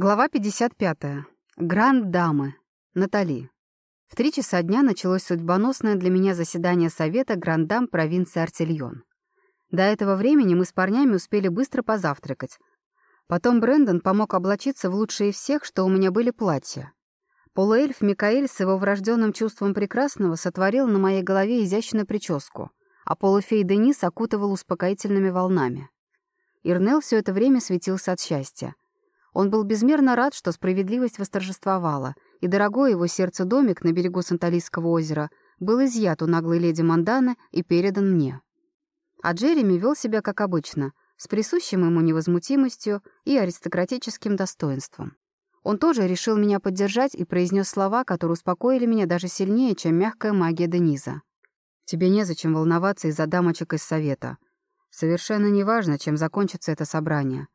Глава 55. Гранд-дамы. Натали. В три часа дня началось судьбоносное для меня заседание Совета Гранд-дам провинции Артильон. До этого времени мы с парнями успели быстро позавтракать. Потом Брэндон помог облачиться в лучшие всех, что у меня были платья. Полуэльф Микаэль с его врожденным чувством прекрасного сотворил на моей голове изящную прическу, а полуфей Денис окутывал успокоительными волнами. Ирнел все это время светился от счастья. Он был безмерно рад, что справедливость восторжествовала, и дорогой его сердцу домик на берегу Санталийского озера был изъят у наглой леди Манданы и передан мне. А Джереми вел себя как обычно, с присущим ему невозмутимостью и аристократическим достоинством. Он тоже решил меня поддержать и произнес слова, которые успокоили меня даже сильнее, чем мягкая магия Дениза. «Тебе незачем волноваться из-за дамочек из совета. Совершенно неважно, чем закончится это собрание.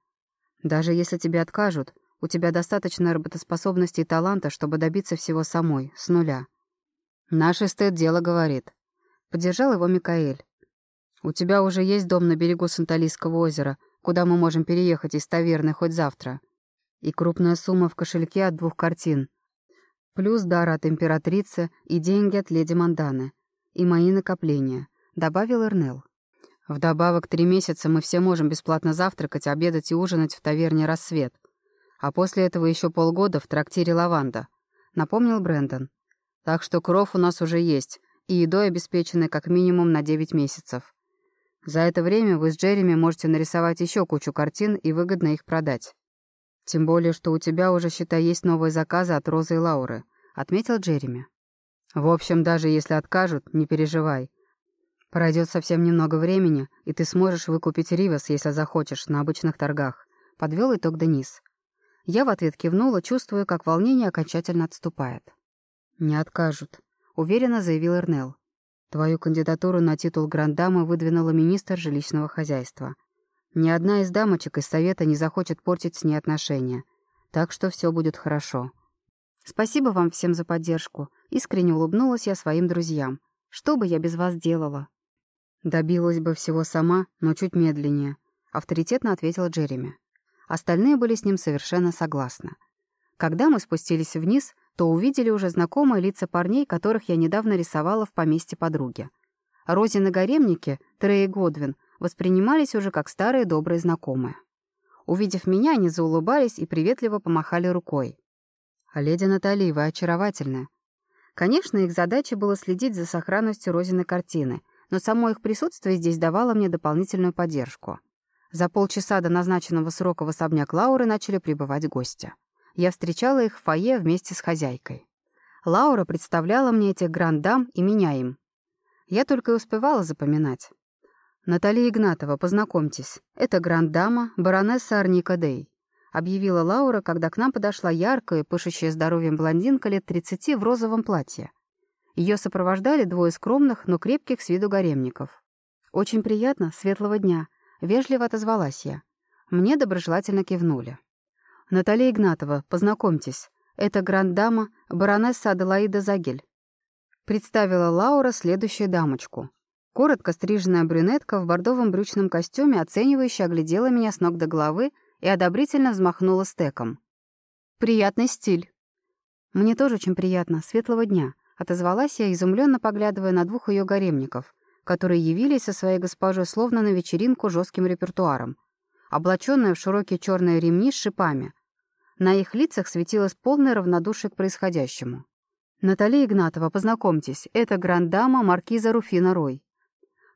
Даже если тебе откажут, у тебя достаточно работоспособности и таланта, чтобы добиться всего самой, с нуля. Наш эстет дело говорит. Поддержал его Микаэль. У тебя уже есть дом на берегу Санталийского озера, куда мы можем переехать из таверны хоть завтра. И крупная сумма в кошельке от двух картин. Плюс дар от императрицы и деньги от леди Манданы. И мои накопления, добавил Эрнел. Вдобавок, три месяца мы все можем бесплатно завтракать, обедать и ужинать в таверне «Рассвет». А после этого еще полгода в трактире «Лаванда», — напомнил Брэндон. Так что кров у нас уже есть, и едой обеспечены как минимум на 9 месяцев. За это время вы с Джереми можете нарисовать еще кучу картин и выгодно их продать. Тем более, что у тебя уже, считай, есть новые заказы от Розы и Лауры, — отметил Джереми. В общем, даже если откажут, не переживай. Пройдет совсем немного времени, и ты сможешь выкупить Ривас, если захочешь, на обычных торгах. Подвел итог Денис. Я в ответ кивнула, чувствуя, как волнение окончательно отступает. «Не откажут», — уверенно заявил Эрнел. «Твою кандидатуру на титул грандамы выдвинула министр жилищного хозяйства. Ни одна из дамочек из совета не захочет портить с ней отношения. Так что все будет хорошо». «Спасибо вам всем за поддержку», — искренне улыбнулась я своим друзьям. «Что бы я без вас делала?» «Добилась бы всего сама, но чуть медленнее», — авторитетно ответил Джереми. Остальные были с ним совершенно согласны. Когда мы спустились вниз, то увидели уже знакомые лица парней, которых я недавно рисовала в поместье подруги. Розин и гаремники, Трей и Годвин, воспринимались уже как старые добрые знакомые. Увидев меня, они заулыбались и приветливо помахали рукой. «А леди Натали, вы очаровательны». Конечно, их задачей было следить за сохранностью Розиной картины — но само их присутствие здесь давало мне дополнительную поддержку. За полчаса до назначенного срока в особняк Лауры начали прибывать гости. Я встречала их в фойе вместе с хозяйкой. Лаура представляла мне этих грандам и меня им. Я только и успевала запоминать. «Наталья Игнатова, познакомьтесь. Это гранд-дама, баронесса Арника Дей», — объявила Лаура, когда к нам подошла яркая, пышущая здоровьем блондинка лет 30 в розовом платье. Ее сопровождали двое скромных, но крепких с виду гаремников. «Очень приятно, светлого дня», — вежливо отозвалась я. Мне доброжелательно кивнули. «Наталья Игнатова, познакомьтесь. Это гранд-дама, баронесса Аделаида Загель». Представила Лаура следующую дамочку. Коротко стриженная брюнетка в бордовом брючном костюме, оценивающе оглядела меня с ног до головы и одобрительно взмахнула стеком. «Приятный стиль». «Мне тоже очень приятно. Светлого дня», Отозвалась я, изумленно поглядывая на двух ее гаремников, которые явились со своей госпожой словно на вечеринку жестким репертуаром, облаченные в широкие черные ремни с шипами. На их лицах светилось полное равнодушие к происходящему. «Наталья Игнатова, познакомьтесь, это грандама маркиза Руфина Рой».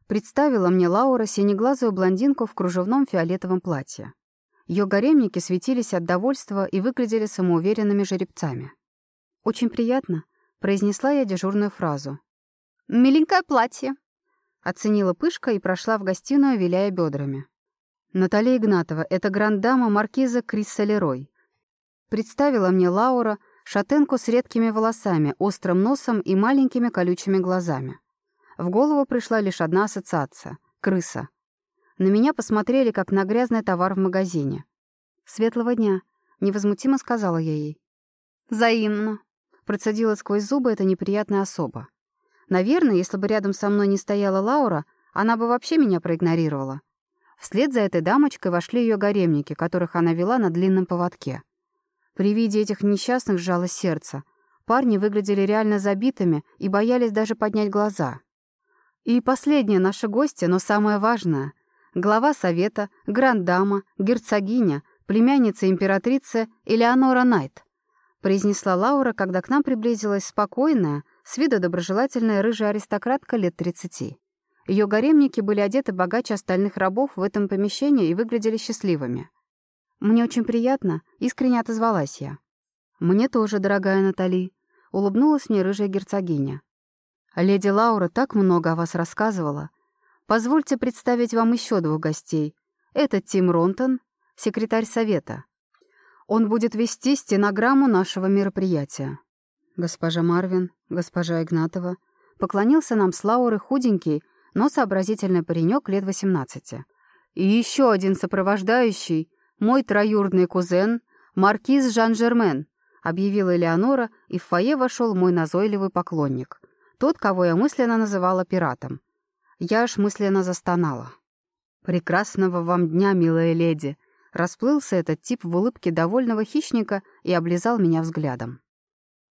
Представила мне Лаура синеглазую блондинку в кружевном фиолетовом платье. Ее гаремники светились от довольства и выглядели самоуверенными жеребцами. «Очень приятно», Произнесла я дежурную фразу. «Миленькое платье», — оценила Пышка и прошла в гостиную, виляя бедрами. Наталья Игнатова — это гранд-дама маркиза Крисса Лерой. Представила мне Лаура, шатенку с редкими волосами, острым носом и маленькими колючими глазами. В голову пришла лишь одна ассоциация — крыса. На меня посмотрели, как на грязный товар в магазине. «Светлого дня», — невозмутимо сказала я ей. «Взаимно», Процедила сквозь зубы эта неприятная особа. Наверное, если бы рядом со мной не стояла Лаура, она бы вообще меня проигнорировала. Вслед за этой дамочкой вошли ее гаремники, которых она вела на длинном поводке. При виде этих несчастных сжало сердце. Парни выглядели реально забитыми и боялись даже поднять глаза. И последняя наша гостья, но самое важное. Глава совета, грандама, герцогиня, племянница императрицы Элеонора Найт, произнесла Лаура, когда к нам приблизилась спокойная, с виду доброжелательная рыжая аристократка лет тридцати. Ее гаремники были одеты богаче остальных рабов в этом помещении и выглядели счастливыми. «Мне очень приятно», — искренне отозвалась я. «Мне тоже, дорогая Натали», — улыбнулась мне рыжая герцогиня. «Леди Лаура так много о вас рассказывала. Позвольте представить вам еще двух гостей. Это Тим Ронтон, секретарь совета. Он будет вести стенограмму нашего мероприятия». Госпожа Марвин, госпожа Игнатова, поклонился нам с Лауры худенький, но сообразительный паренек лет 18. И еще один сопровождающий, мой троюродный кузен, маркиз Жан-Жермен, объявила Элеонора, и в фойе вошел мой назойливый поклонник, тот, кого я мысленно называла пиратом. Я аж мысленно застонала. «Прекрасного вам дня, милая леди!» Расплылся этот тип в улыбке довольного хищника и облизал меня взглядом.